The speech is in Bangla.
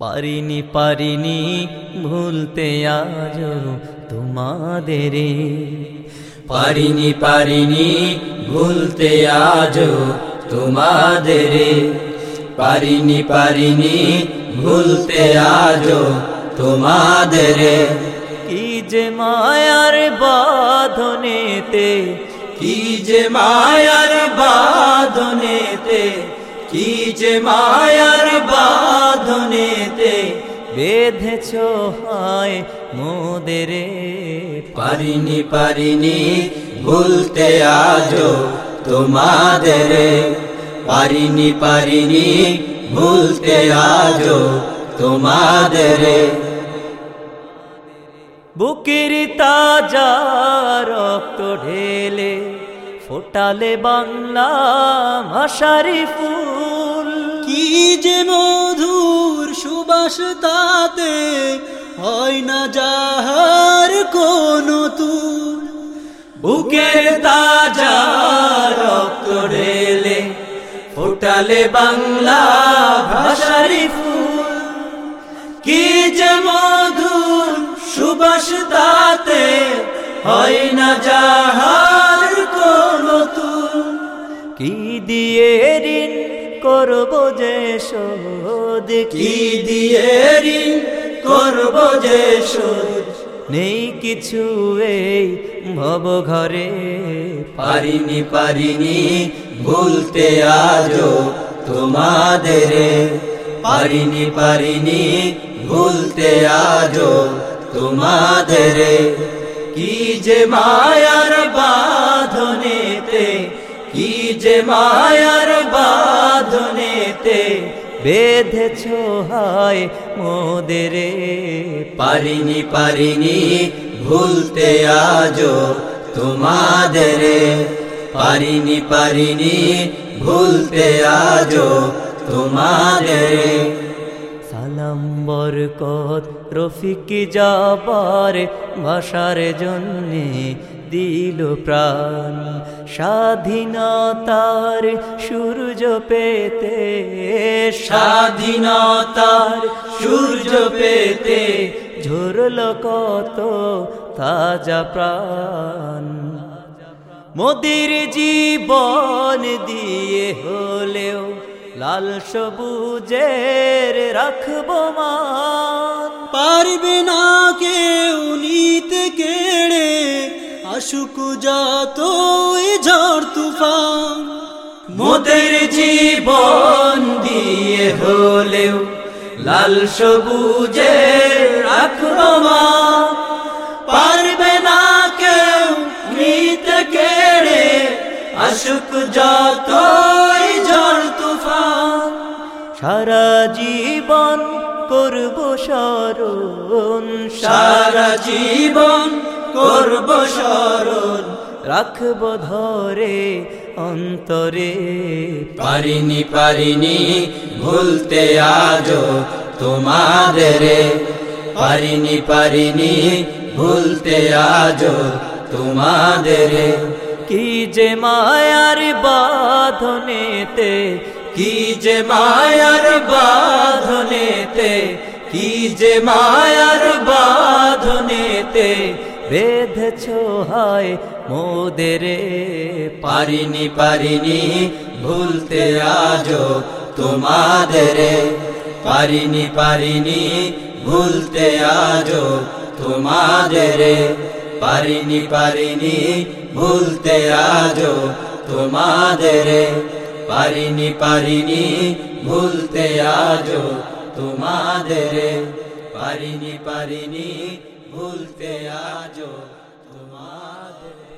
পারিনি পারিনি ভুলতে আজ তোমাদের। পারিনি পারিনি ভুলতে আজ তোমাদের। পারিনি পারিনি ভুলতে আজ তোমাদের। কি যে মায়ার বাঁধনেতে, কি যে মায়ার বাঁধনেতে, কি যে মায়ার বাঁধনেতে বেঁধেছ হায় মোদেরে পারিনি পারিনি ভুলতে আজ তোমাদের। পারিনি পারিনি ভুলতে আজ তোমাদের। বুকের তাজা রক্ত ঢেলে ফোটালে বাংলা ভাষারি ফুল। কি যে মধুর সুবাস তাতে হয় না যাহার কোন তুল। বুকের তাজা রক্ত ফোটালে বাংলা ভাষারি ফুল। কি যে মধুর সুবাস তাতে হয় না যাহার কোনো তুল। কি দিয়ে করব যে শোধ? কি দিয়ে ঋণ করব যে শোধ? নেই কিছু এই ভব ঘরে। পারিনি পারিনি, ভুলতে আজ তোমাদের। পারিনি পারিনি, ভুলতে আজ তোমাদের। কি যে মায়ার বাঁধনেতে কি যে মায়ার বাঁধনেতে বেঁধেছ হায় মোদেরে। পারিনি পারিনি, ভুলতে আজ তোমাদের। পারিনি পারিনি, ভুলতে আজ তোমাদের। বরকত রফিক যাবার ভাষার জন্যে দিল প্রাণ। স্বাধীনতার সূর্য পেতে, স্বাধীনতার সূর্য পেতে ঝরল কত তাজা প্রাণ। মোদির জীবন দিয়ে হলেও লাল সবুজের রাখব মান। পারবে না কেউ নিতে কেড়ে আসুক যত ঝড় তুফান। মোদের জীবন দিয়ে হলেও লাল সবুজে রাখব মা পারবে না কেউ নিতে কেড়ে ঝড় তুফান সারা জীবন করব স্মরণ। সারা জীবন করব স্মরণ। রাখব ধরে অন্তরে। পারিনি পারিনি ভুলতে আজ তোমাদের। পারিনি পারিনি ভুলতে আজ তোমাদের। কি যে মায়ার বাঁধনেতে কি যে মায়ার বাঁধনেতে, কি যে মায়ার বাঁধনেতে বেঁধেছ হায় মোদেরে। পারিনি পারিনি ভুলতে আজ তোমাদের। পারিনি পারিনি ভুলতে আজ তোমাদের। পারিনি পারিনি ভুলতে আজ তোমাদের। পারিনি পারিনি ভুলতে আজো তোমাদের। পারিনি পারিনি ভুলতে আজো তোমাদের।